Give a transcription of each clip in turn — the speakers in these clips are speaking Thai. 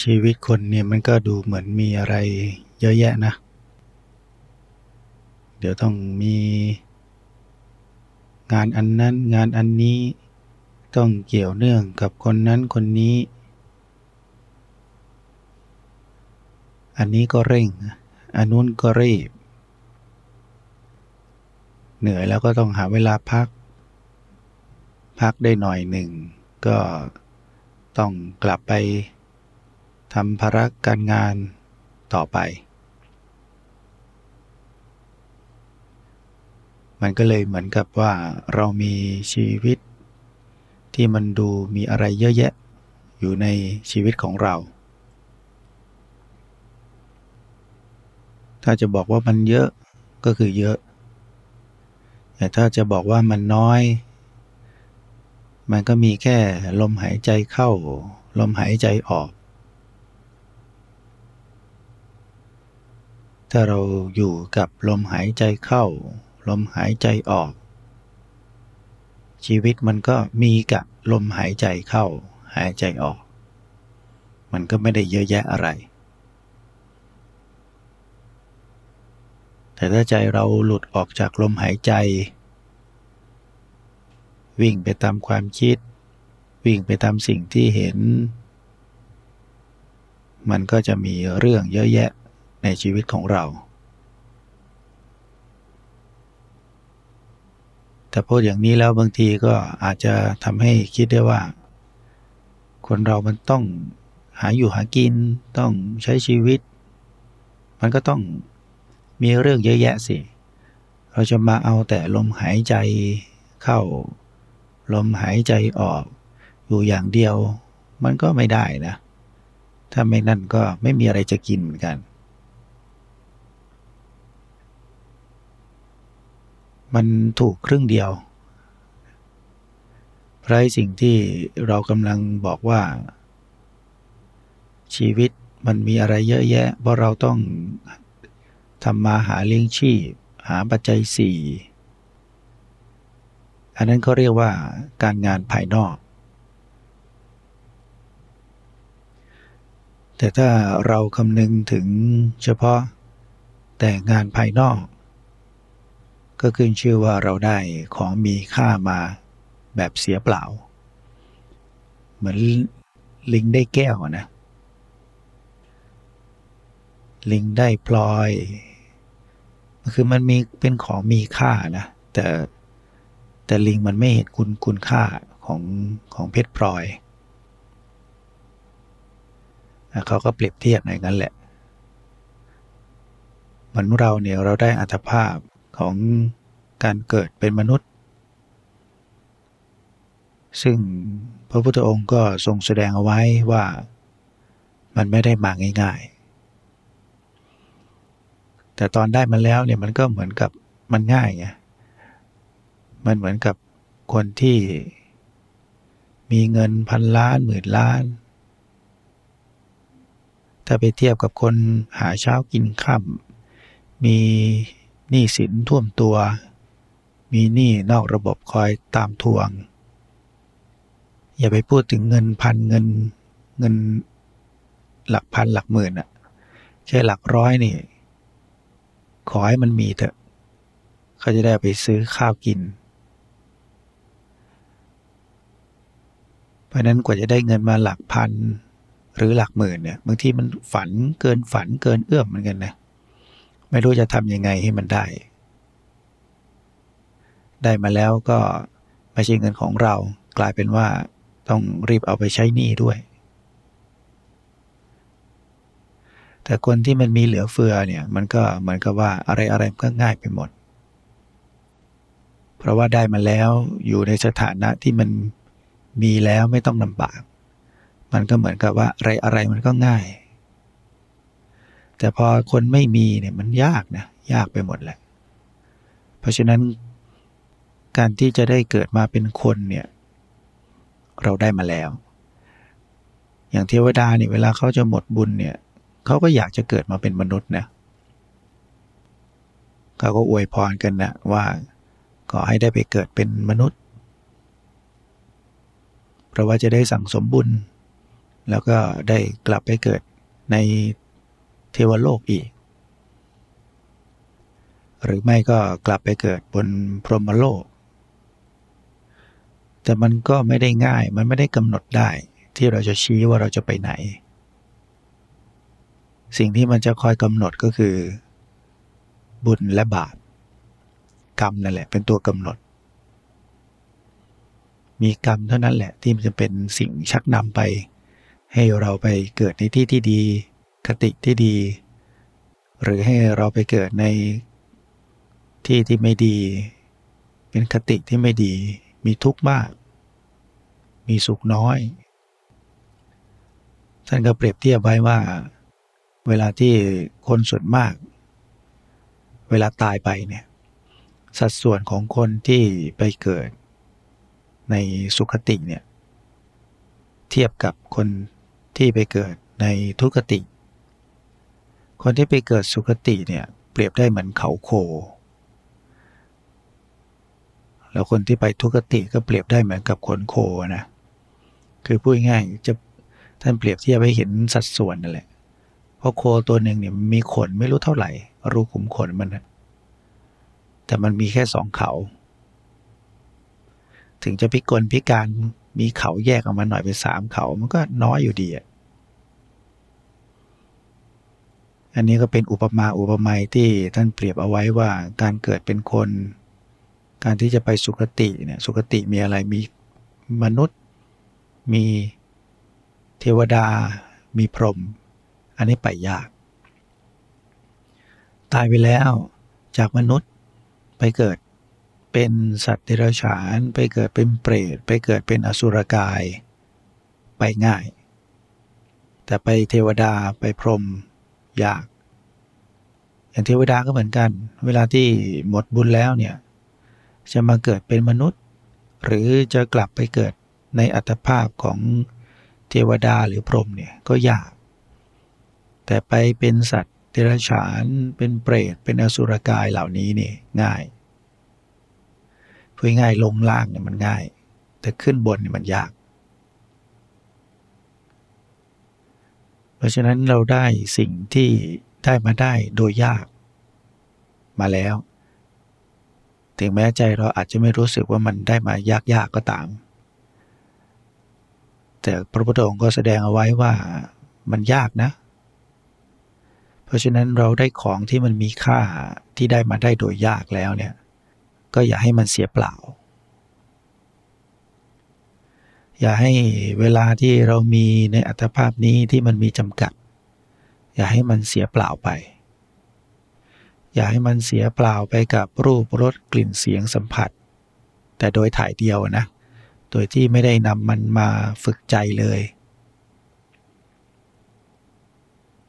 ชีวิตคนเนี่ยมันก็ดูเหมือนมีอะไรเยอะแยะนะ เดี๋ยวต้องมี งานอันนั้นงานอันนี้ต้องเกี่ยวเนื่องกับคนนั้นคนนี้ อันนี้ก็เร่ง อันนู้นก็รีบ เหนื่อยแล้วก็ต้องหาเวลาพัก พักได้หน่อยหนึ่ง ก็ต้องกลับไป ทำภาระการงานต่อไป มันก็เลยเหมือนกับว่าเรามีชีวิต ที่มันดูมีอะไรเยอะแยะ อยู่ในชีวิตของเรา ถ้าจะบอกว่ามันเยอะก็คือเยอะ แต่ถ้าจะบอกว่ามันน้อยมันก็มีแค่ลมหายใจเข้า ลมหายใจออก ถ้าเราอยู่กับลมหายใจเข้า ลมหายใจออก ชีวิตมันก็มีกับลมหายใจเข้า หายใจออก มันก็ไม่ได้เยอะแยะอะไร แต่ถ้าใจเราหลุดออกจากลมหายใจ วิ่งไปตามความคิด วิ่งไปตามสิ่งที่เห็น มันก็จะมีเรื่องเยอะแยะ ในชีวิตของเรา แต่พูดอย่างนี้แล้วบางทีก็อาจจะทำให้คิดได้ว่า คนเรามันต้องหาอยู่หากินต้องใช้ชีวิต มันก็ต้องมีเรื่องเยอะแยะสิ เราจะมาเอาแต่ลมหายใจเข้า ลมหายใจออก อยู่อย่างเดียว มันก็ไม่ได้นะ ถ้าไม่นั่นก็ไม่มีอะไรจะกินเหมือนกัน มันถูกครึ่งเดียวเพรสิ่งที่เรากำลังบอกว่า ชีวิตมันมีอะไรเยอะแยะ เพราะเราต้องทำมาหาเลี้ยงชีพ หาปัจจัยสี่อันนั้นเขาเรียกว่าการงานภายนอก แต่ถ้าเราคำนึงถึงเฉพาะแต่งานภายนอก ก็ขึ้นชื่อว่าเราได้ของมีค่ามาแบบเสียเปล่า เหมือนลิงได้แก้วนะ ลิงได้พลอยคือมันมีเป็นของมีค่านะ แต่แต่ลิงมันไม่เห็นคุณคุณค่าของของเพชรพลอย เขาก็เปรียบเทียบอย่างนั้นแหละมนุษย์เราเนี่ยเราได้อัตภาพ ของการเกิดเป็นมนุษย์ ซึ่งพระพุทธองค์ก็ทรงแสดงเอาไว้ว่ามันไม่ได้มาง่าย ๆ แต่ตอนได้มาแล้วเนี่ยมันก็เหมือนกับมันง่ายไง มันเหมือนกับคนที่มีเงินพันล้านหมื่นล้าน ถ้าไปเทียบกับคนหาเช้ากินค่ำมี หนี้สินท่วมตัว มีหนี้นอกระบบคอยตามทวง อย่าไปพูดถึงเงินพันเงินเงินหลักพันหลักหมื่นอะแค่หลักร้อยนี่ ขอให้มันมีเถอะ เขาจะได้ไปซื้อข้าวกิน เพราะนั้นกว่าจะได้เงินมาหลักพันหรือหลักหมื่นเนี่ยบางทีมันฝันเกินฝันเกินเอื้อมเหมือนกันนะ ไม่รู้จะทำยังไงให้มันได้ ได้มาแล้วก็ไม่ใช่เงินของเรา กลายเป็นว่าต้องรีบเอาไปใช้หนี้ด้วย แต่คนที่มันมีเหลือเฟือเนี่ย มันก็เหมือนกับว่าอะไรอะไรก็ง่ายไปหมด เพราะว่าได้มาแล้วอยู่ในสถานะที่มันมีแล้วไม่ต้องลำบาก มันก็เหมือนกับว่าอะไรอะไรมันก็ง่าย แต่พอคนไม่มีเนี่ยมันยากนะยากไปหมดแหละ เพราะฉะนั้นการที่จะได้เกิดมาเป็นคนเนี่ยเราได้มาแล้ว อย่างเทวดาเนี่ยเวลาเขาจะหมดบุญเนี่ยเขาก็อยากจะเกิดมาเป็นมนุษย์นะเขาก็อวยพรกันนะว่าขอให้ได้ไปเกิดเป็นมนุษย์ เพราะว่าจะได้สั่งสมบุญ แล้วก็ได้กลับไปเกิดใน เทวโลกอีก หรือไม่ก็กลับไปเกิดบนพรหมโลก แต่มันก็ไม่ได้ง่ายมันไม่ได้กำหนดได้ที่เราจะชี้ว่าเราจะไปไหน สิ่งที่มันจะคอยกำหนดก็คือ บุญและบาปกรรมนั่นแหละเป็นตัวกำหนด มีกรรมเท่านั้นแหละที่มันจะเป็นสิ่งชักนำไป ให้เราไปเกิดในที่ที่ดี คติที่ดี หรือให้เราไปเกิดในที่ที่ไม่ดี เป็นคติที่ไม่ดี มีทุกข์มาก มีสุขน้อย ท่านก็เปรียบเทียบไว้ว่า เวลาที่คนส่วนมาก เวลาตายไปเนี่ยสัดส่วนของคนที่ไปเกิดในสุขติเนี่ย เทียบกับคนที่ไปเกิดในทุกติ คนที่ไปเกิดสุขติเนี่ยเปรียบได้เหมือนเขาโค แล้วคนที่ไปทุกติก็เปรียบได้เหมือนกับขนโคนะ คือพูดง่ายจะท่านเปรียบเทียบให้เห็นสัดส่วนนั่นแหละ เพราะโคตัวหนึ่งเนี่ยมีขนไม่รู้เท่าไหร่ รูขุมขนมันนะแต่มันมีแค่สองเขา ถึงจะพิกลพิการมีเขาแยกออกมาหน่อยเป็นสามเขา มันก็น้อยอยู่ดีอะ อันนี้ก็เป็นอุปมาอุปไมยที่ท่านเปรียบเอาไว้ว่าการเกิดเป็นคน การที่จะไปสุคติเนี่ยสุคติมีอะไรมีมนุษย์ มีเทวดา มีพรหมอันนี้ไปยาก ตายไปแล้วจากมนุษย์ไปเกิดเป็นสัตว์เดรัจฉาน ไปเกิดเป็นเปรตไปเกิดเป็นอสุรกาย ไปง่าย แต่ไปเทวดาไปพรหม ยาก อย่างเทวดาก็เหมือนกัน เวลาที่หมดบุญแล้วเนี่ย จะมาเกิดเป็นมนุษย์ หรือจะกลับไปเกิดในอัตภาพของเทวดาหรือพรหมเนี่ยก็ยาก แต่ไปเป็นสัตว์เดรัจฉานเป็นเปรตเป็นอสุรกายเหล่านี้นี่ง่ายพูดง่ายลงล่างเนี่ยมันง่าย แต่ขึ้นบนเนี่ยมันยาก เพ ราะฉะนั้นเราได้สิ่งที่ได้มาได้โดยยาก มาแล้ว ถึงแม้ใจเราอาจจะไม่รู้สึกว่ามันได้มายากๆกก็ตาม แต่พระพุทธองค์ก็แสดงเอาไว้ว่ามันยากนะ เพราะฉะนั้นเราได้ของที่มันมีค่าที่ได้มาได้โดยยากแล้วเนี่ย ก็อย่าให้มันเสียเปล่า อย่าให้เวลาที่เรามีในอัตภาพนี้ที่มันมีจำกัด อย่าให้มันเสียเปล่าไป อย่าให้มันเสียเปล่าไปกับรูปรสกลิ่นเสียงสัมผัส แต่โดยถ่ายเดียวนะ โดยที่ไม่ได้นำมันมาฝึกใจเลย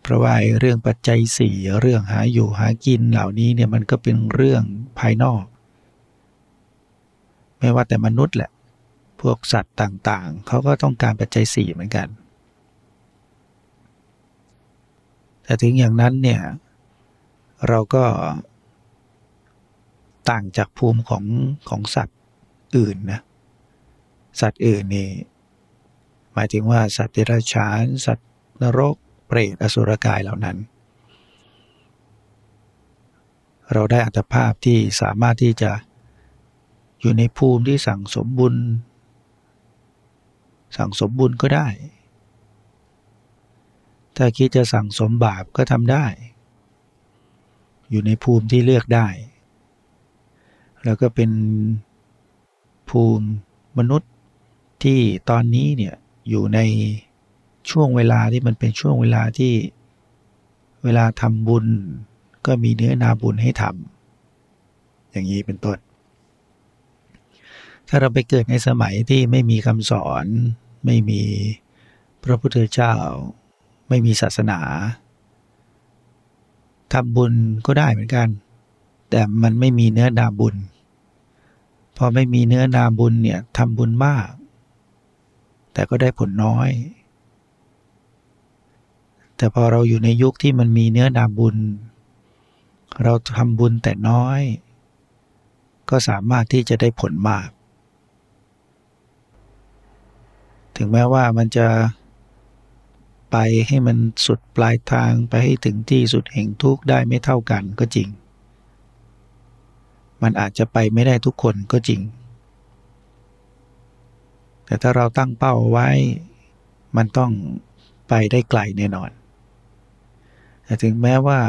เพราะว่าเรื่องปัจจัยสี่เรื่องหาอยู่หากินเหล่านี้เนี่ยมันก็เป็นเรื่องภายนอก ไม่ว่าแต่มนุษย์แหละ วกสัตว์ต่างๆ เขาก็ต้องการปัจจัยสี่เหมือนกัน แต่ถึงอย่างนั้นเนี่ย เราก็ต่างจากภูมิของของสัตว์อื่นนะสัตว์อื่นนี่หมายถึงว่าสัตว์เดรัจฉานสัตว์นรกเปรตอสุรกายเหล่านั้น เราได้อัตภาพที่สามารถที่จะอยู่ในภูมิที่สั่งสมบุญ สั่งสมบุญก็ได้ ถ้าคิดจะสั่งสมบาปก็ทำได้ อยู่ในภูมิที่เลือกได้ แล้วก็เป็นภูมิมนุษย์ที่ตอนนี้เนี่ยอยู่ในช่วงเวลาที่มันเป็นช่วงเวลาที่เวลาทำบุญก็มีเนื้อนาบุญให้ทำอย่างนี้เป็นต้น ถ้าเราไปเกิดในสมัยที่ไม่มีคำสอน ไม่มีพระพุทธเจ้า ไม่มีศาสนาทำบุญก็ได้เหมือนกัน แต่มันไม่มีเนื้อนาบุญ พอไม่มีเนื้อนาบุญเนี่ยทำบุญมาก แต่ก็ได้ผลน้อย แต่พอเราอยู่ในยุคที่มันมีเนื้อนาบุญ เราทำบุญแต่น้อย ก็สามารถที่จะได้ผลมาก ถึงแม้ว่ามันจะไปให้มันสุดปลายทางไปให้ถึงที่สุดแห่งทุกข์ได้ไม่เท่ากันก็จริง มันอาจจะไปไม่ได้ทุกคนก็จริง แต่ถ้าเราตั้งเป้าไว้ มันต้องไปได้ไกลแน่นอน แต่ถึงแม้ว่า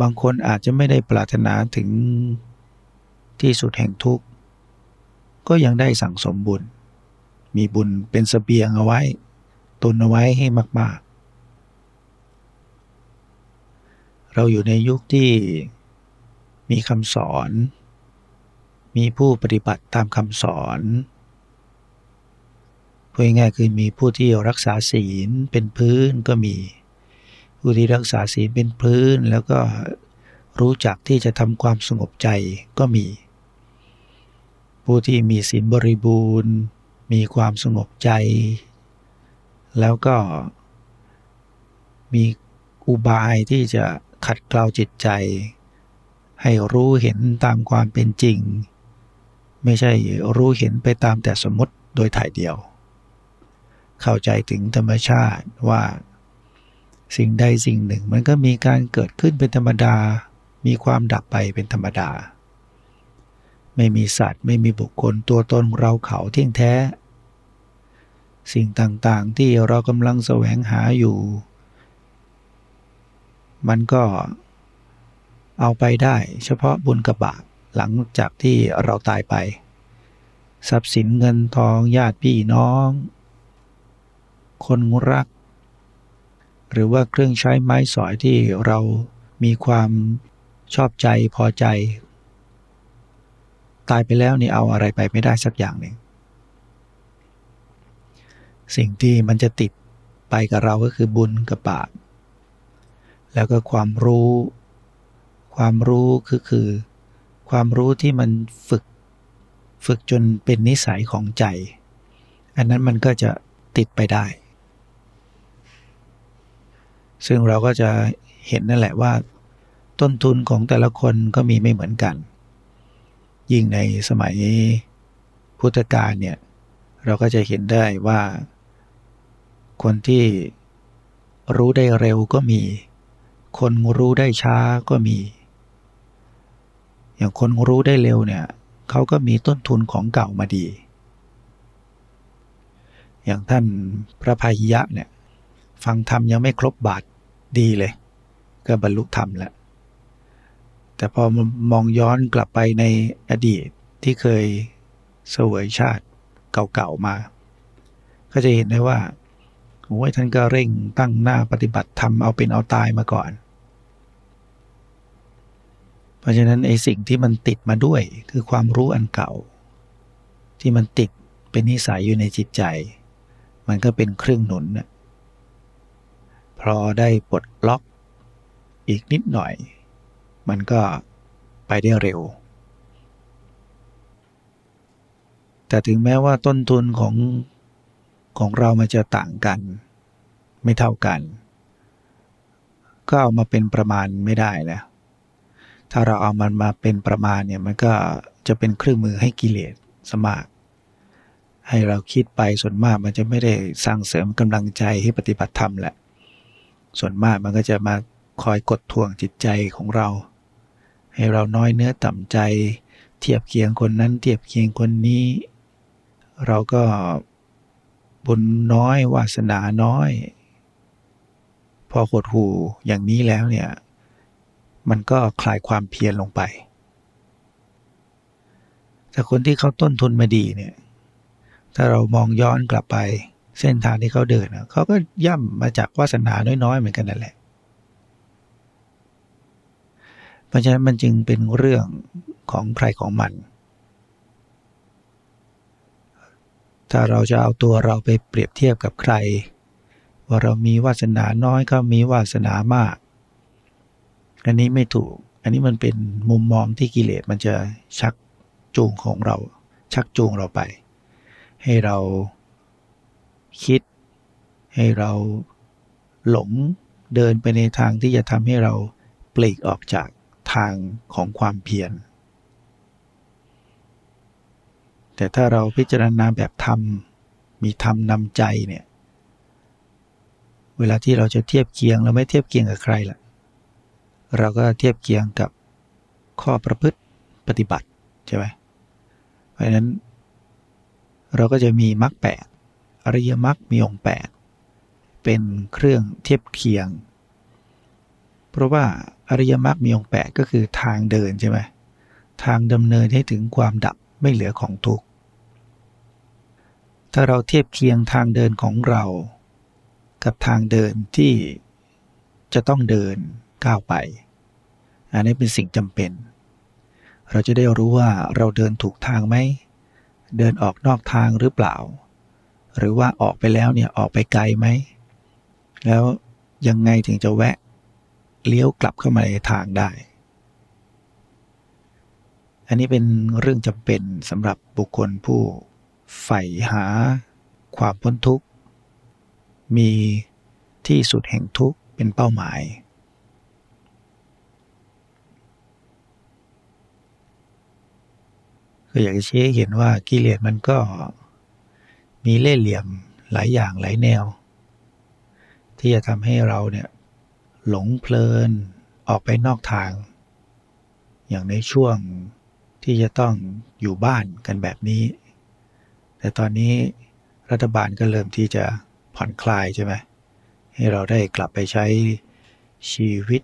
บางคนอาจจะไม่ได้ปรารถนาถึงที่สุดแห่งทุกข์ ก็ยังได้สั่งสมบุญ มีบุญเป็นสเสบียงเอาไว้ ตุนเอาไว้ให้มาก ๆ เราอยู่ในยุคที่มีคำสอน มีผู้ปฏิบัติตามคำสอนพูดง่ายๆคือมีผู้ที่รักษาศีลเป็นพื้นก็มี ผู้ที่รักษาศีลเป็นพื้นแล้วก็รู้จักที่จะทำความสงบใจก็มี ผู้ที่มีศีลบริบูรณ์ มีความสงบใจ แล้วก็มีอุบายที่จะขัดเกลาจิตใจ ให้รู้เห็นตามความเป็นจริง ไม่ใช่รู้เห็นไปตามแต่สมมติโดยถ่ายเดียว เข้าใจถึงธรรมชาติว่าสิ่งใดสิ่งหนึ่งมันก็มีการเกิดขึ้นเป็นธรรมดา มีความดับไปเป็นธรรมดา ไม่มีสัตว์ ไม่มีบุคคลตัวตนเราเขาเที่ยงแท้ สิ่งต่างๆที่เรากำลังแสวงหาอยู่ มันก็เอาไปได้ เฉพาะบุญกับบาปหลังจากที่เราตายไป ทรัพย์สินเงินทองญาติพี่น้อง คนรัก หรือว่าเครื่องใช้ไม้สอยที่เรามีความชอบใจพอใจ ตายไปแล้วนี่เอาอะไรไปไม่ได้สักอย่างหนึ่งสิ่งที่มันจะติดไปกับเราก็คือบุญกับบาปแล้วก็ความรู้ ความรู้คือคือ ความรู้ที่มันฝึกฝึกจนเป็นนิสัยของใจ อันนั้นมันก็จะติดไปได้ ซึ่งเราก็จะเห็นนั่นแหละว่า ต้นทุนของแต่ละคนก็มีไม่เหมือนกัน ยิ่งในสมัยพุทธกาลเนี่ยเราก็จะเห็นได้ว่า คนที่รู้ได้เร็วก็มี คนรู้ได้ช้าก็มี อย่างคนรู้ได้เร็วเนี่ยเขาก็มีต้นทุนของเก่ามาดี อย่างท่านพระพายะเนี่ยฟังธรรมยังไม่ครบบาทดีเลย ก็บรรลุธรรมแล้ว แต่พอมองย้อนกลับไปในอดีตที่เคยเสวยชาติเก่าๆมา ก็จะเห็นได้ว่าโอ้ยท่านก็เร่งตั้งหน้าปฏิบัติธรรมเอาเป็นเอาตายมาก่อน เพราะฉะนั้นไอ้สิ่งที่มันติดมาด้วยคือความรู้อันเก่า ที่มันติดเป็นนิสัยอยู่ในจิตใจ มันก็เป็นเครื่องหนุนนะพอได้ปลดล็อกอีกนิดหน่อย มันก็ไปได้เร็ว แต่ถึงแม้ว่าต้นทุนของของเรามันจะต่างกัน ไม่เท่ากัน ก็เอามาเป็นประมาณไม่ได้นะถ้าเราเอามันมาเป็นประมาณเนี่ยมันก็จะเป็นเครื่องมือให้กิเลสสมากให้เราคิดไปส่วนมากมันจะไม่ได้สร้างเสริมกำลังใจให้ปฏิบัติธรรมแหละ ส่วนมากมันก็จะมาคอยกดทวงจิตใจของเรา ให้เราน้อยเนื้อต่ำใจ เทียบเคียงคนนั้นเทียบเคียงคนนี้ เราก็บุญน้อยวาสนาน้อย พอหดหูอย่างนี้แล้วเนี่ย มันก็คลายความเพียรลงไป แต่คนที่เขาต้นทุนมาดีเนี่ย ถ้าเรามองย้อนกลับไป เส้นทางที่เขาเดินเขาก็ย่ำมาจากวาสนาน้อยๆเหมือนกันนั่นแหละ เพราะฉะนั้นมันจึงเป็นเรื่องของใครของมัน ถ้าเราจะเอาตัวเราไปเปรียบเทียบกับใคร ว่าเรามีวาสนาน้อยก็มีวาสนามาก อันนี้ไม่ถูก อันนี้มันเป็นมุมมองที่กิเลสมันจะชักจูงของเรา ชักจูงเราไป ให้เราคิด ให้เราหลงเดินไปในทางที่จะทำให้เราปลีกออกจาก ทางของความเพียร แต่ถ้าเราพิจารณาแบบธรรม มีธรรมนำใจเนี่ย เวลาที่เราจะเทียบเคียงเราไม่เทียบเคียงกับใครล่ะ เราก็เทียบเคียงกับข้อประพฤติปฏิบัติใช่ไหมเพราะฉะนั้น เราก็จะมีมรรคแปดอริยมรรคมีองค์แปดเป็นเครื่องเทียบเคียง เพราะว่า อริยมรรคมีองค์แปดก็คือทางเดินใช่ไหมทางดำเนินให้ถึงความดับไม่เหลือของทุกข์ถ้าเราเทียบเคียงทางเดินของเรา กับทางเดินที่จะต้องเดินก้าวไป อันนี้เป็นสิ่งจำเป็น เราจะได้รู้ว่าเราเดินถูกทางไหม เดินออกนอกทางหรือเปล่า หรือว่าออกไปแล้วเนี่ยออกไปไกลไหม แล้วยังไงถึงจะแวะ เลี้ยวกลับเข้ามาในทางได้ อันนี้เป็นเรื่องจำเป็นสำหรับบุคคลผู้ใฝ่หาความพ้นทุกข์ มีที่สุดแห่งทุกข์เป็นเป้าหมาย ก็อยากจะชี้ให้เห็นว่ากิเลสมันก็มีเล่ห์เหลี่ยมหลายอย่างหลายแนว ที่จะทำให้เราเนี่ย หลงเพลินออกไปนอกทาง อย่างในช่วงที่จะต้องอยู่บ้านกันแบบนี้ แต่ตอนนี้รัฐบาลก็เริ่มที่จะผ่อนคลายใช่ไหมให้เราได้กลับไปใช้ชีวิต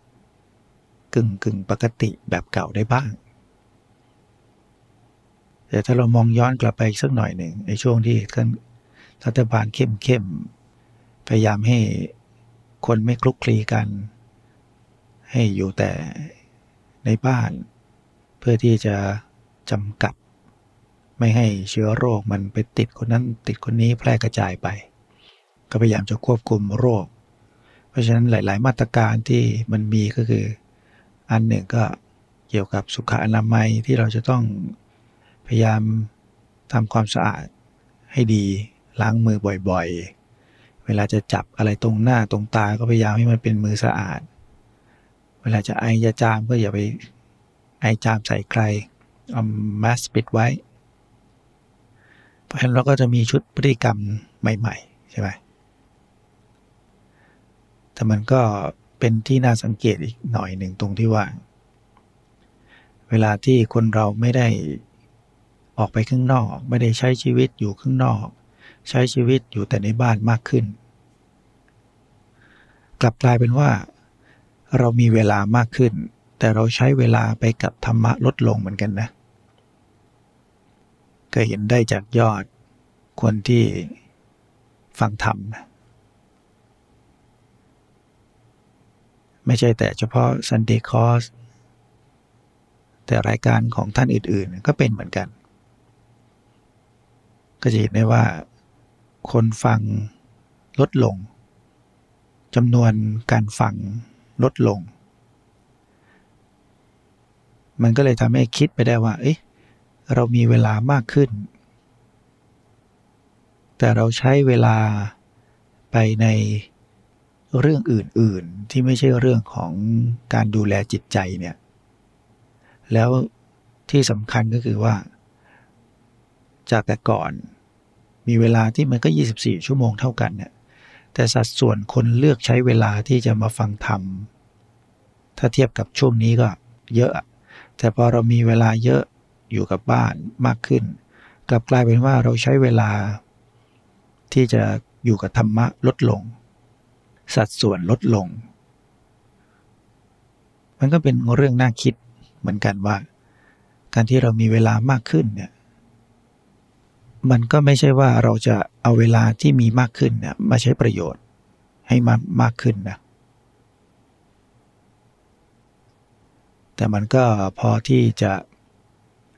กึ่งกึ่งปกติแบบเก่าได้บ้าง แต่ถ้าเรามองย้อนกลับไปสักหน่อยหนึ่งในช่วงที่ท่านรัฐบาลเข้มเข้มพยายามให้ คนไม่คลุกคลีกัน ให้อยู่แต่ในบ้าน เพื่อที่จะจำกัด ไม่ให้เชื้อโรคมันไปติดคนนั้นติดคนนี้แพร่กระจายไป ก็พยายามจะควบคุมโรค เพราะฉะนั้นหลาย ๆ มาตรการที่มันมีก็คือ อันหนึ่งก็เกี่ยวกับสุขอนามัยที่เราจะต้องพยายามทำความสะอาดให้ดีล้างมือบ่อยๆ เวลาจะจับอะไรตรงหน้าตรงตาก็พยายามให้มันเป็นมือสะอาด เวลาจะไอจะจามก็อย่าไปไอจามใส่ใครเอาแมสปิดไว้ เพราะฉะนั้นเราก็จะมีชุดพฤติกรรมใหม่ ๆ ใช่ไหมแต่มันก็เป็นที่น่าสังเกตอีกหน่อยหนึ่งตรงที่ว่า เวลาที่คนเราไม่ได้ออกไปข้างนอก ไม่ได้ใช้ชีวิตอยู่ข้างนอก ใช้ชีวิตอยู่แต่ในบ้านมากขึ้น กลับกลายเป็นว่า เรามีเวลามากขึ้น แต่เราใช้เวลาไปกับธรรมะลดลงเหมือนกันนะก็เห็นได้จากยอดคนที่ฟังธรรมนะไม่ใช่แต่เฉพาะ Sunday Course แต่รายการของท่านอื่นๆ ก็เป็นเหมือนกัน ก็จะเห็นได้ว่า คนฟังลดลงจำนวนการฟังลดลง มันก็เลยทำให้คิดไปได้ว่า เอ๊ะ เรามีเวลามากขึ้น แต่เราใช้เวลาไปในเรื่องอื่น ๆ ที่ไม่ใช่เรื่องของการดูแลจิตใจเนี่ย แล้วที่สำคัญก็คือว่า จากแต่ก่อน มีเวลาที่มันก็ 24 ชั่วโมงเท่ากันเนี่ยแต่สัดส่วนคนเลือกใช้เวลาที่จะมาฟังธรรมถ้าเทียบกับช่วงนี้ก็เยอะ แต่พอเรามีเวลาเยอะอยู่กับบ้านมากขึ้น กลับกลายเป็นว่าเราใช้เวลาที่จะอยู่กับธรรมะลดลง สัดส่วนลดลง มันก็เป็นเรื่องน่าคิดเหมือนกันว่า การที่เรามีเวลามากขึ้นเนี่ย มันก็ไม่ใช่ว่าเราจะเอาเวลาที่มีมากขึ้นเนี่ยมาใช้ประโยชน์ให้มามากขึ้นนะ แต่มันก็พอที่จะ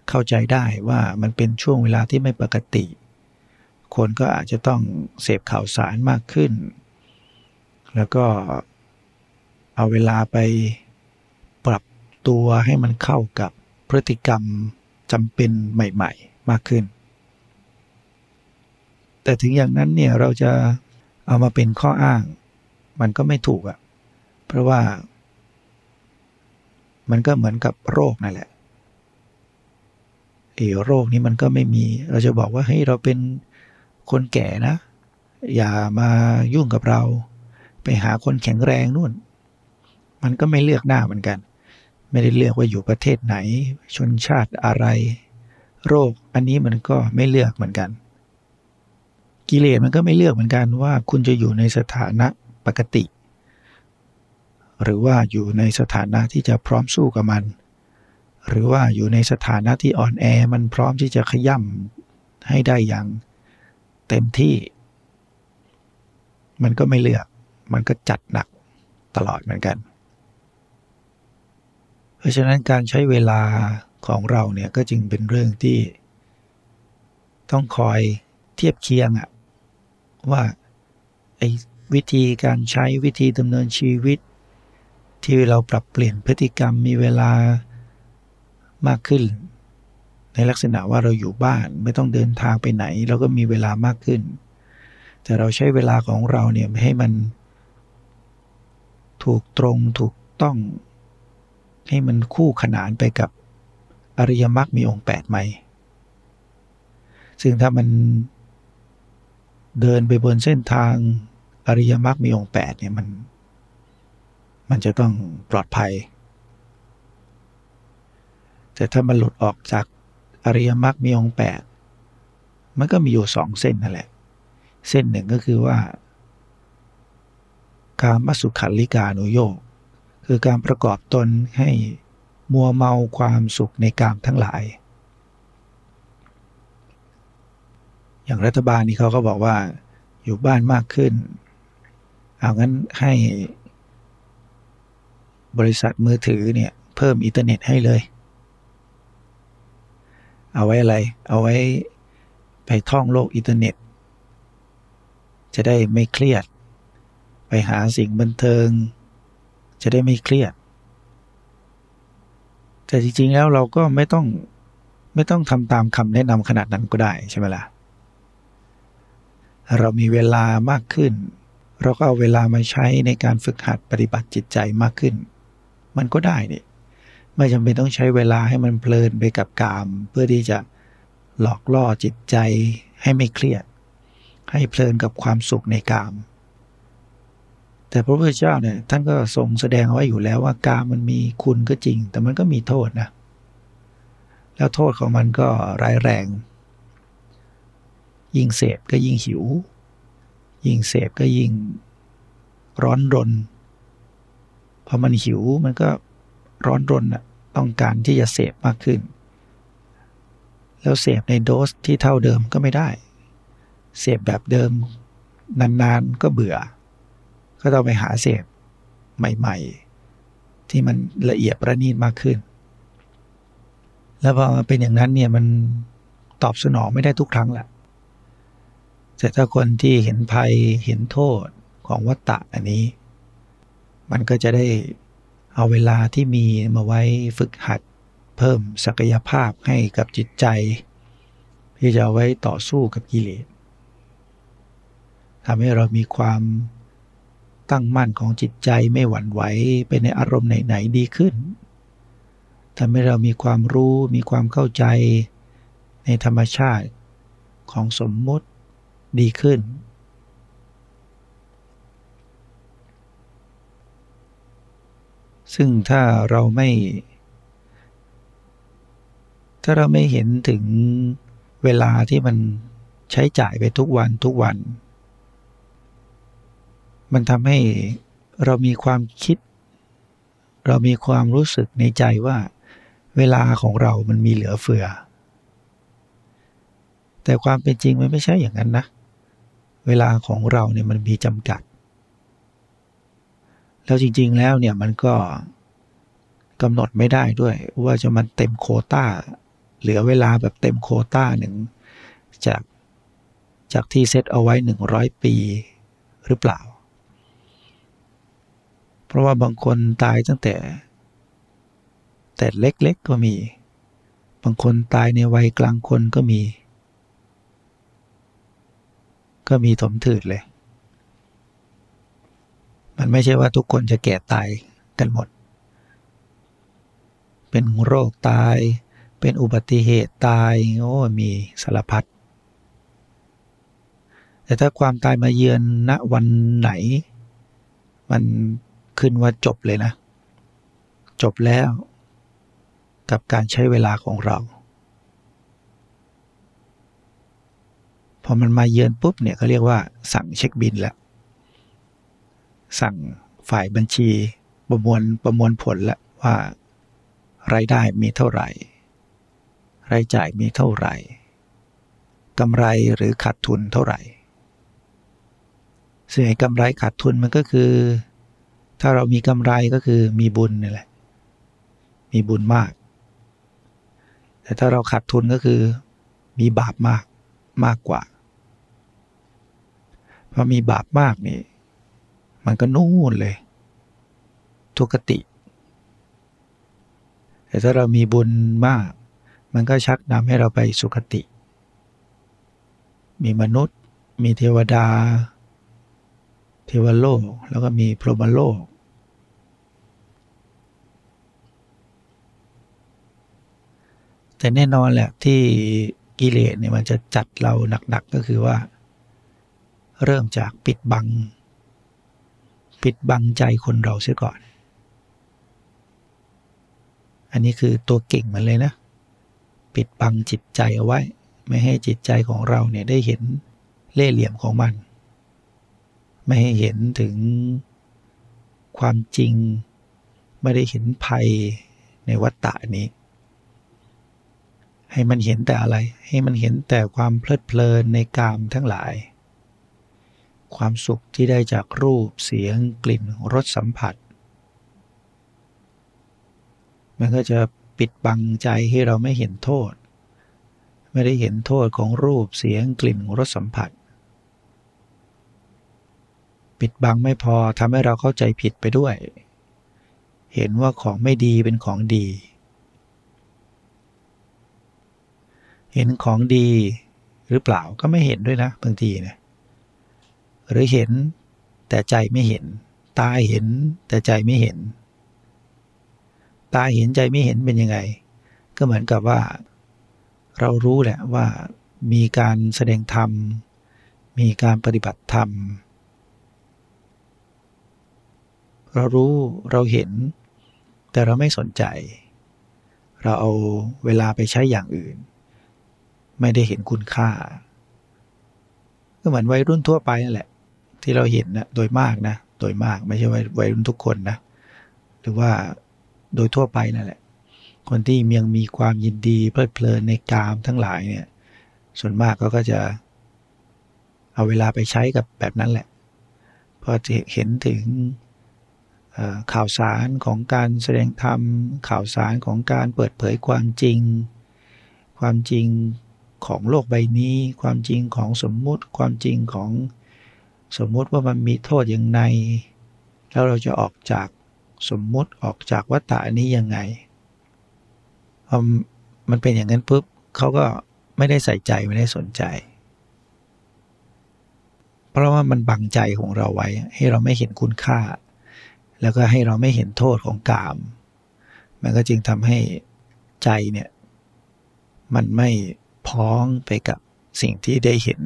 เข้าใจได้ว่ามันเป็นช่วงเวลาที่ไม่ปกติ คนก็อาจจะต้องเสพข่าวสารมากขึ้น แล้วก็เอาเวลาไปปรับตัวให้มันเข้ากับพฤติกรรมจำเป็นใหม่ ๆ มากขึ้น แต่ถึงอย่างนั้นเนี่ยเราจะเอามาเป็นข้ออ้าง มันก็ไม่ถูกอะ่ะ เพราะว่ามันก็เหมือนกับโรคนั่นแหละเอโรคนี้มันก็ไม่มี เราจะบอกว่าเฮ้ยเราเป็นคนแก่นะ อย่ามายุ่งกับเรา ไปหาคนแข็งแรงนู่น มันก็ไม่เลือกหน้าเหมือนกัน ไม่ได้เลือกว่าอยู่ประเทศไหน ชนชาติอะไร โรคอันนี้มันก็ไม่เลือกเหมือนกัน กิเลสมันก็ไม่เลือกเหมือนกันว่าคุณจะอยู่ในสถานะปกติ หรือว่าอยู่ในสถานะที่จะพร้อมสู้กับมัน หรือว่าอยู่ในสถานะที่อ่อนแอมันพร้อมที่จะขย่ำให้ได้อย่างเต็มที่ มันก็ไม่เลือก มันก็จัดหนักตลอดเหมือนกัน เพราะฉะนั้นการใช้เวลาของเราเนี่ยก็จึงเป็นเรื่องที่ต้องคอยเทียบเคียงอะ ว่าไอ้วิธีการใช้วิธีดำเนินชีวิต ที่เราปรับเปลี่ยนพฤติกรรมมีเวลามากขึ้น ในลักษณะว่าเราอยู่บ้านไม่ต้องเดินทางไปไหน เราก็มีเวลามากขึ้น แต่เราใช้เวลาของเราเนี่ยให้มัน ถูกตรงถูกต้อง ให้มันคู่ขนานไปกับอริยมรรคมีองค์แปดไหม ซึ่งถ้ามัน เดินไปบนเส้นทางอริยมรรคมีองค์แปดเนี่ยมัน มันจะต้องปลอดภัย แต่ถ้ามันหลุดออกจากอริยมรรคมีองค์แปดมันก็มีอยู่สองเส้นนั่นแหละ เส้นหนึ่งก็คือว่า การมัสุขันลิกานุโยกคือการประกอบตนให้มัวเมาความสุขในกามทั้งหลาย อย่างรัฐบาลนี่เขาก็บอกว่าอยู่บ้านมากขึ้น เอางั้นให้บริษัทมือถือเนี่ยเพิ่มอินเทอร์เน็ตให้เลย เอาไว้อะไร เอาไว้ไปท่องโลกอินเทอร์เน็ต จะได้ไม่เครียด ไปหาสิ่งบันเทิง จะได้ไม่เครียด แต่จริงๆแล้วเราก็ไม่ต้องไม่ต้องทำตามคำแนะนำขนาดนั้นก็ได้ใช่ไหมล่ะ เรามีเวลามากขึ้น เราก็เอาเวลามาใช้ในการฝึกหัดปฏิบัติจิตใจมากขึ้น มันก็ได้นี่ไม่จำเป็นต้องใช้เวลาให้มันเพลินไปกับกาม เพื่อที่จะหลอกล่อจิตใจให้ไม่เครียด ให้เพลินกับความสุขในกาม แต่พระพุทธเจ้าเนี่ยท่านก็ทรงแสดงไว้อยู่แล้วว่ากามมันมีคุณก็จริง แต่มันก็มีโทษนะ แล้วโทษของมันก็ร้ายแรง ยิ่งเสพก็ยิ่งหิว ยิ่งเสพก็ยิ่งร้อนรน พอมันหิวมันก็ร้อนรนอะต้องการที่จะเสพมากขึ้น แล้วเสพในโดสที่เท่าเดิมก็ไม่ได้ เสพแบบเดิมนานๆก็เบื่อ ก็ต้องไปหาเสพใหม่ ๆ ที่มันละเอียดประณีตมากขึ้น แล้วพอเป็นอย่างนั้นเนี่ยมันตอบสนองไม่ได้ทุกครั้งแหละ แต่ถ้าคนที่เห็นภัยเห็นโทษของวัตตะอันนี้ มันก็จะได้เอาเวลาที่มีมาไว้ฝึกหัดเพิ่มศักยภาพให้กับจิตใจ ที่จะไว้ต่อสู้กับกิเลสทำให้เรามีความตั้งมั่นของจิตใจไม่หวั่นไหวไปในอารมณ์ไหนๆดีขึ้นทำให้เรามีความรู้มีความเข้าใจในธรรมชาติของสมมติ ดีขึ้น ซึ่งถ้าเราไม่ ถ้าเราไม่เห็นถึงเวลาที่มันใช้จ่ายไปทุกวันทุกวัน มันทำให้เรามีความคิด เรามีความรู้สึกในใจว่า เวลาของเรามันมีเหลือเฟือ แต่ความเป็นจริงมันไม่ใช่อย่างนั้นนะ เวลาของเราเนี่ยมันมีจำกัด แล้วจริง ๆ แล้วเนี่ยมันก็กำหนดไม่ได้ด้วย ว่าจะมันเต็มโคต้า เหลือเวลาแบบเต็มโคต้าหนึ่งจากจากที่เซตเอาไว้ 100 ปีหรือเปล่า เพราะว่าบางคนตายตั้งแต่ แต่เล็กๆกก็มี บางคนตายในวัยกลางคนก็มี ก็มีถมถืดเลย มันไม่ใช่ว่าทุกคนจะแก่ตายกันหมด เป็นโรคตาย เป็นอุบัติเหตุตาย โอ้มีสารพัด แต่ถ้าความตายมาเยือนณวันไหน มันขึ้นว่าจบเลยนะ จบแล้วกับการใช้เวลาของเรา พอมันมาเยือนปุ๊บเนี่ยเขาเรียกว่าสั่งเช็คบินแล้วสั่งฝ่ายบัญชีประมวลประมวลผลแล้วว่ารายได้มีเท่าไหร่ รายจ่ายมีเท่าไหร่กำไรหรือขาดทุนเท่าไหร่ส่วนกำไรขาดทุนมันก็คือ ถ้าเรามีกำไรก็คือมีบุญนี่แหละ มีบุญมาก แต่ถ้าเราขาดทุนก็คือมีบาปมากมากกว่า พอมีบาปมากนี่ มันก็นู่นเลย ทุกติ แต่ถ้าเรามีบุญมาก มันก็ชักนำให้เราไปสุคติ มีมนุษย์ มีเทวดา เทวโลก แล้วก็มีพรหมโลก แต่แน่นอนแหละที่กิเลสเนี่ยมันจะจัดเราหนักๆก็คือว่า เริ่มจากปิดบัง ปิดบังใจคนเราเสียก่อน อันนี้คือตัวเก่งมันเลยนะ ปิดบังจิตใจเอาไว้ ไม่ให้จิตใจของเราเนี่ยได้เห็นเล่ห์เหลี่ยมของมัน ไม่ให้เห็นถึงความจริง ไม่ได้เห็นภัยในวัฏฏะนี้ ให้มันเห็นแต่อะไร ให้มันเห็นแต่ความเพลิดเพลินในกามทั้งหลาย ความสุขที่ได้จากรูปเสียงกลิ่นรสสัมผัส มันก็จะปิดบังใจให้เราไม่เห็นโทษ ไม่ได้เห็นโทษของรูปเสียงกลิ่นรสสัมผัส ปิดบังไม่พอทำให้เราเข้าใจผิดไปด้วย เห็นว่าของไม่ดีเป็นของดี เห็นของดีหรือเปล่าก็ไม่เห็นด้วยนะบางทีนะ หรือเห็น แต่ใจไม่เห็น ตาเห็น แต่ใจไม่เห็น ตาเห็นใจไม่เห็นเป็นยังไง ก็เหมือนกับว่า เรารู้แหละว่ามีการแสดงธรรม มีการปฏิบัติธรรม เรารู้เราเห็น แต่เราไม่สนใจ เราเอาเวลาไปใช้อย่างอื่น ไม่ได้เห็นคุณค่า ก็เหมือนวัยรุ่นทั่วไปนั่นแหละ ที่เราเห็นนะโดยมากนะ โดยมากไม่ใช่วัยรุ่นทุกคนนะ หรือว่าโดยทั่วไปนั่นแหละ คนที่ยังมีความยินดีเพลิดเพลินในกามทั้งหลายเนี่ย ส่วนมากก็จะ เอาเวลาไปใช้กับแบบนั้นแหละพอจะเห็นถึงข่าวสารของการแสดงธรรม ข่าวสารของการเปิดเผยความจริง ความจริงของโลกใบนี้ ความจริงของสมมุติ ความจริงของ สมมุติว่ามันมีโทษอย่างไรแล้วเราจะออกจากสมมุติออกจากวัฏฏะนี้ยังไงพอมันเป็นอย่างนั้นปุ๊บเขาก็ไม่ได้ใส่ใจไม่ได้สนใจ เพราะว่ามันบังใจของเราไว้ ให้เราไม่เห็นคุณค่า แล้วก็ให้เราไม่เห็นโทษของกาม มันก็จึงทำให้ใจเนี่ยมันไม่พ้องไปกับสิ่งที่ได้เห็น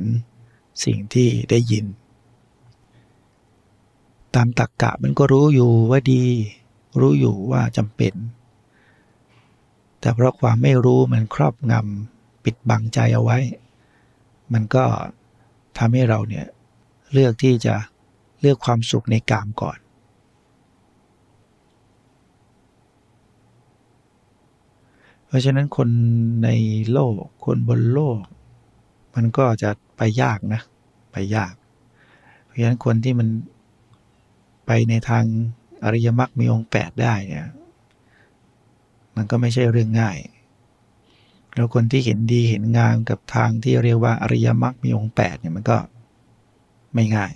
สิ่งที่ได้ยิน ตามตักกะมันก็รู้อยู่ว่าดี รู้อยู่ว่าจำเป็น แต่เพราะความไม่รู้มันครอบงำปิดบังใจเอาไว้ มันก็ทำให้เราเนี่ยเลือกที่จะเลือกความสุขในกามก่อน เพราะฉะนั้นคนในโลกคนบนโลก มันก็จะไปยากนะ ไปยาก เพราะฉะนั้นคนที่มัน ไปในทางอริยมรรคมีองค์แปดได้เนี่ยมันก็ไม่ใช่เรื่องง่าย แล้วคนที่เห็นดีเห็นงามกับทางที่เรียกว่าอริยมรรคมีองค์แปดเนี่ยมันก็ไม่ง่าย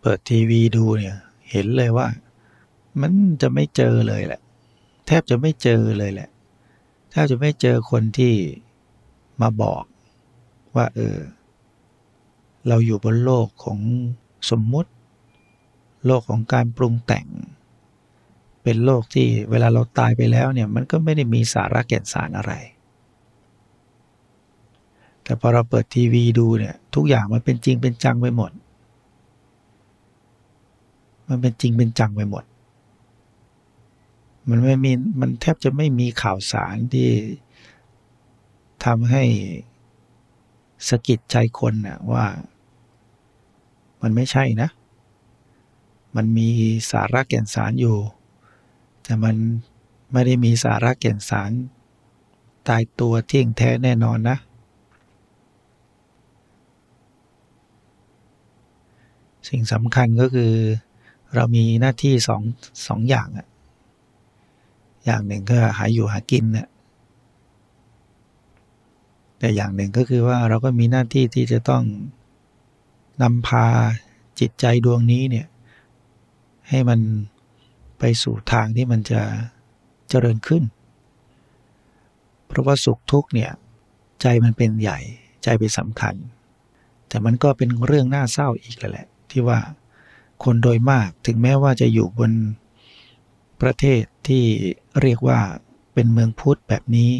เปิดทีวีดูเนี่ยเห็นเลยว่า มันจะไม่เจอเลยแหละ แทบจะไม่เจอเลยแหละแทบจะไม่เจอคนที่มาบอกว่า เออ เราอยู่บนโลกของสมมุติ โลกของการปรุงแต่ง เป็นโลกที่เวลาเราตายไปแล้วเนี่ยมันก็ไม่ได้มีสาระแก่นสารอะไร แต่พอเราเปิดทีวีดูเนี่ยทุกอย่างมันเป็นจริงเป็นจังไปหมด มันเป็นจริงเป็นจังไปหมด มันไม่มีมันแทบจะไม่มีข่าวสารที่ทำให้สะกิดใจคนนะว่า มันไม่ใช่นะ มันมีสาระแก่นสารอยู่ แต่มันไม่ได้มีสาระแก่นสาร ตายตัวเที่ยงแท้แน่นอนนะ สิ่งสำคัญก็คือ เรามีหน้าที่สองสองอย่างอะอย่างหนึ่งก็หาอยู่หากินนะแต่อย่างหนึ่งก็คือว่าเราก็มีหน้าที่ที่จะต้อง นำพาจิตใจดวงนี้เนี่ย ให้มันไปสู่ทางที่มันจะเจริญขึ้น เพราะว่าสุขทุกเนี่ย ใจมันเป็นใหญ่ใจเป็นสำคัญ แต่มันก็เป็นเรื่องน่าเศร้าอีกแหละ ที่ว่าคนโดยมากถึงแม้ว่าจะอยู่บนประเทศที่เรียกว่าเป็นเมืองพุทธแบบนี้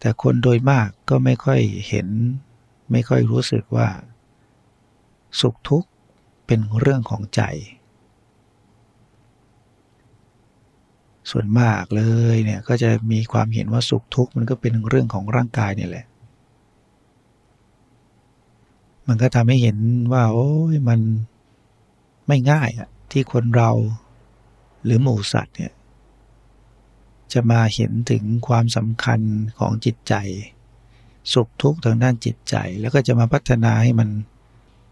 แต่คนโดยมากก็ไม่ค่อยเห็น ไม่ค่อยรู้สึกว่า สุขทุกข์เป็นเรื่องของใจ ส่วนมากเลยเนี่ยก็จะมีความเห็นว่าสุขทุกข์มันก็เป็นเรื่องของร่างกายเนี่ยแหละ มันก็ทำให้เห็นว่าโอ้ยมันไม่ง่ายอะที่คนเราหรือหมูสัตว์เนี่ยจะมาเห็นถึงความสำคัญของจิตใจ สุขทุกข์ทางด้านจิตใจ แล้วก็จะมาพัฒนาให้มัน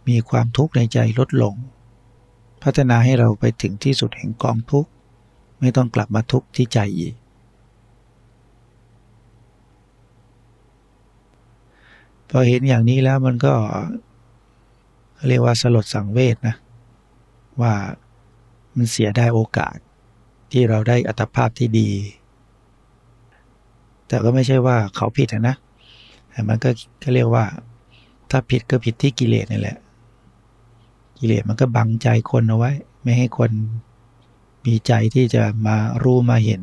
มีความทุกข์ในใจลดลง พัฒนาให้เราไปถึงที่สุดแห่งกองทุกข์ ไม่ต้องกลับมาทุกข์ที่ใจอีก พอเห็นอย่างนี้แล้วมันก็เรียกว่าสลดสังเวชนะ ว่ามันเสียได้โอกาสที่เราได้อัตภาพที่ดี แต่ก็ไม่ใช่ว่าเขาผิดนะ แต่มันก็ก็เรียกว่า ถ้าผิดก็ผิดที่กิเลสนี่แหละ กิเลสมันก็บังใจคนเอาไว้ ไม่ให้คนมีใจที่จะมารู้มาเห็น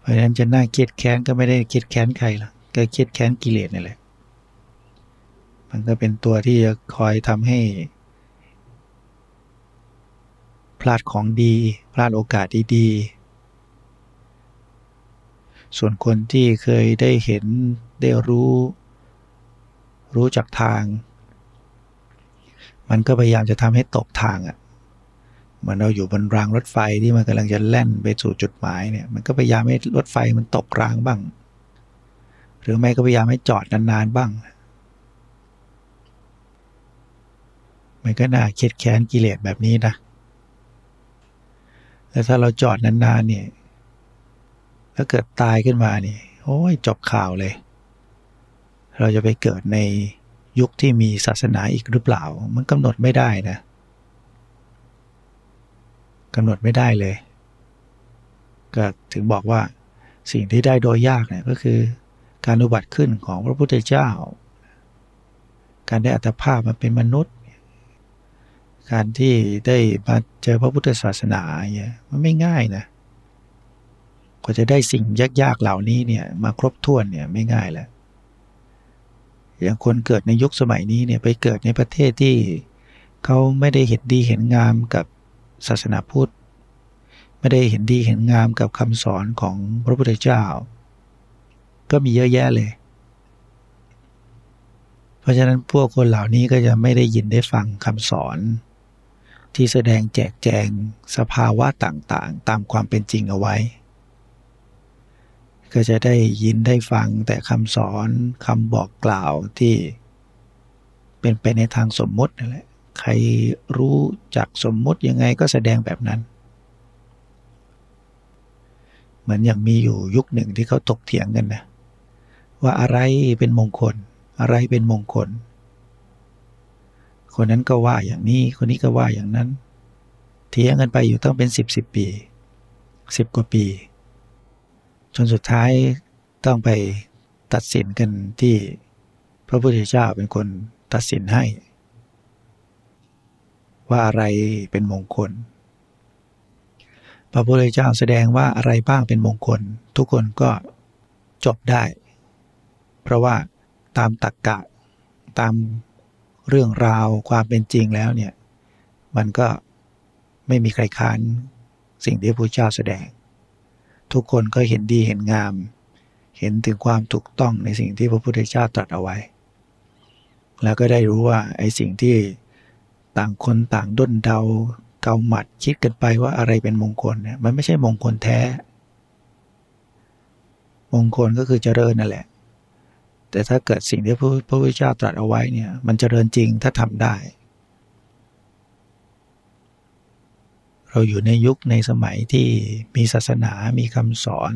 เพราะฉะนั้นจะน่าครียดแค้นก็ไม่ได้ครียดแค้นใครหรอกก็ครียดแค้นกิเลสนี่แหละ มันก็เป็นตัวที่จะคอยทำให้ พลาดของดี พลาดโอกาสดีๆ ส่วนคนที่เคยได้เห็นได้รู้ รู้จักทาง มันก็พยายามจะทำให้ตกทางอะ่ะเหมือนเราอยู่บนรางรถไฟที่มันกำลังจะแล่นไปสู่จุดหมายเนี่ย มันก็พยายามให้รถไฟมันตกรางบ้าง หรือไม่ก็พยายามให้จอดนานๆบ้าง มันก็น่าเคียดแค้นกิเลสแบบนี้นะ แล้วถ้าเราจอดนานๆเนี่ย ถ้าเกิดตายขึ้นมานี่โอ้ยจบข่าวเลย เราจะไปเกิดในยุคที่มีศาสนาอีกหรือเปล่า มันกำหนดไม่ได้นะกำหนดไม่ได้เลย ก็ถึงบอกว่าสิ่งที่ได้โดยยากเนี่ยก็คือ การอุบัติขึ้นของพระพุทธเจ้า การได้อัตภาพมาเป็นมนุษย์ การที่ได้มาเจอพระพุทธศาสนาเนี่ยมันไม่ง่ายนะ กว่าจะได้สิ่งยากๆเหล่านี้เนี่ยมาครบถ้วนเนี่ยไม่ง่ายแล้วอย่างคนเกิดในยุคสมัยนี้เนี่ยไปเกิดในประเทศที่เขาไม่ได้เห็นดีเห็นงามกับศาสนาพุทธไม่ได้เห็นดีเห็นงามกับคำสอนของพระพุทธเจ้า ก็มีเยอะแยะเลย เพราะฉะนั้นพวกคนเหล่านี้ก็จะไม่ได้ยินได้ฟังคำสอน ที่แสดงแจกแจงสภาวะต่างๆ ตามความเป็นจริงเอาไว้ ก็จะได้ยินได้ฟังแต่คำสอนคำบอกกล่าวที่เป็นไปในทางสมมตินั่นแหละ ใครรู้จักสมมติยังไงก็แสดงแบบนั้น เหมือนอย่างมีอยู่ยุคหนึ่งที่เขาตกเถียงกันนะ ว่าอะไรเป็นมงคล อะไรเป็นมงคล คนนั้นก็ว่าอย่างนี้ คนนี้ก็ว่าอย่างนั้น เถียงกันไปอยู่ต้องเป็นสิบสิบปีสิบกว่าปี จนสุดท้ายต้องไปตัดสินกันที่พระพุทธเจ้าเป็นคนตัดสินให้ ว่าอะไรเป็นมงคล พระพุทธเจ้าแสดงว่าอะไรบ้างเป็นมงคล ทุกคนก็จบได้ เพราะว่าตามตักกะตามเรื่องราวความเป็นจริงแล้วเนี่ย มันก็ไม่มีใครค้านสิ่งที่พระพุทธเจ้าแสดง ทุกคนก็เห็นดีเห็นงาม เห็นถึงความถูกต้องในสิ่งที่พระพุทธเจ้าตรัสเอาไว้ แล้วก็ได้รู้ว่าไอ้สิ่งที่ต่างคนต่างด้นเดาเกาหมัดคิดกันไปว่าอะไรเป็นมงคลเนี่ยมันไม่ใช่มงคลแท้ มงคลก็คือเจริญนั่นแหละ แต่ถ้าเกิดสิ่งที่พระพุทธเจ้าตรัสเอาไว้เนี่ยมันเจริญจริงถ้าทำได้ เราอยู่ในยุคในสมัยที่มีศาสนามีคำสอน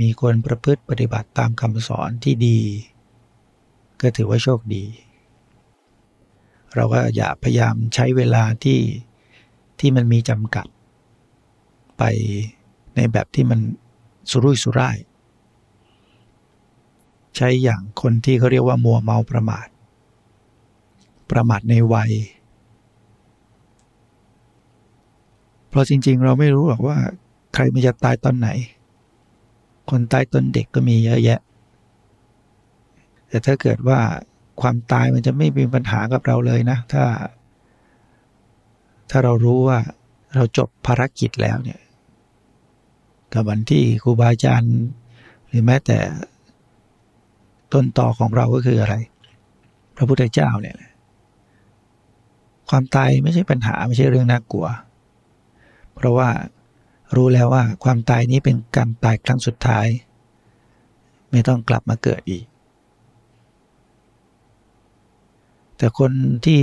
มีคนประพฤติปฏิบัติตามคำสอนที่ดี ก็ถือว่าโชคดี เราก็อย่าพยายามใช้เวลาที่ที่มันมีจำกัด ไปในแบบที่มันสุรุ่ยสุร่าย ใช้อย่างคนที่เขาเรียกว่ามัวเมาประมาท ประมาทในวัย เพราะจริง ๆ เราไม่รู้หรอกว่า ใครมันจะตายตอนไหน คนตายตอนเด็กก็มีเยอะแยะ แต่ถ้าเกิดว่าความตายมันจะไม่มีปัญหากับเราเลยนะ ถ้า ถ้าเรารู้ว่าเราจบภารกิจแล้วเนี่ยกับวันที่ครูบาอาจารย์ หรือแม้แต่ต้นต่อของเราก็คืออะไร พระพุทธเจ้าเนี่ยความตายไม่ใช่ปัญหาไม่ใช่เรื่องน่ากลัว เพราะว่ารู้แล้วว่าความตายนี้เป็นการตายครั้งสุดท้าย ไม่ต้องกลับมาเกิดอีก แต่คนที่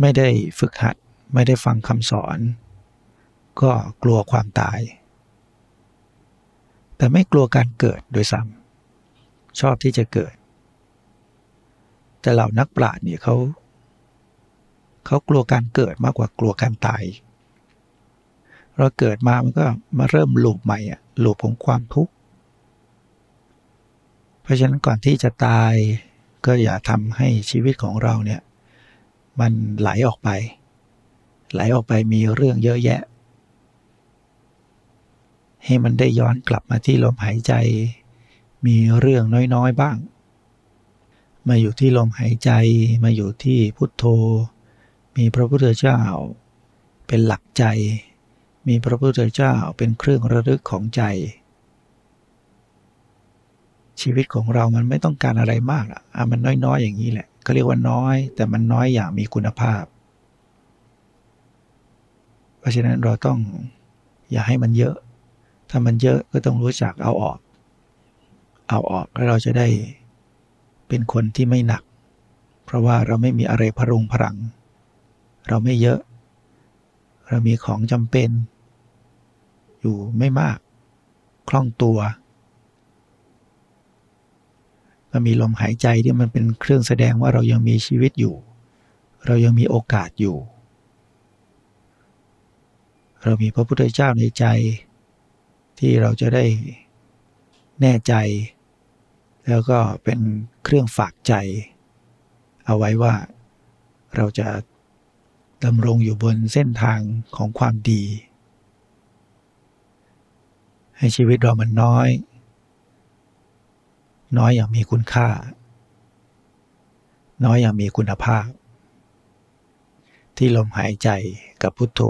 ไม่ได้ฝึกหัดไม่ได้ฟังคำสอน ก็กลัวความตาย แต่ไม่กลัวการเกิดโดยซ้ำชอบที่จะเกิด แต่เหล่านักปราชญ์เนี่ยเขาเขากลัวการเกิดมากกว่ากลัวการตาย เราเกิดมามันก็มาเริ่มลูปใหม่อะลูปของความทุกข์ เพราะฉะนั้นก่อนที่จะตายก็อย่าทำให้ชีวิตของเราเนี่ย มันไหลออกไป ไหลออกไปมีเรื่องเยอะแยะ ให้มันได้ย้อนกลับมาที่ลมหายใจ มีเรื่องน้อยๆบ้าง มาอยู่ที่ลมหายใจมาอยู่ที่พุทโธ มีพระพุทธเจ้า เป็นหลักใจ มีพระพุทธเจ้าเป็นเครื่องระลึกของใจ ชีวิตของเรามันไม่ต้องการอะไรมากอะมันน้อยๆอย่างนี้แหละก็เรียกว่าน้อย แต่มันน้อยอย่างมีคุณภาพ เพราะฉะนั้นเราต้องอย่าให้มันเยอะ ถ้ามันเยอะก็ต้องรู้จักเอาออก เอาออกแล้วเราจะได้เป็นคนที่ไม่หนัก เพราะว่าเราไม่มีอะไรพรุงพรัง เราไม่เยอะ เรามีของจำเป็น อยู่ไม่มาก คล่องตัวมันมีลมหายใจที่มันเป็นเครื่องแสดงว่าเรายังมีชีวิตอยู่ เรายังมีโอกาสอยู่ เรามีพระพุทธเจ้าในใจ ที่เราจะได้แน่ใจ แล้วก็เป็นเครื่องฝากใจ เอาไว้ว่าเราจะดำรงอยู่บนเส้นทางของความดี ให้ชีวิตเรามันน้อย น้อยอย่างมีคุณค่า น้อยอย่างมีคุณภาพ ที่ลมหายใจกับพุทโธ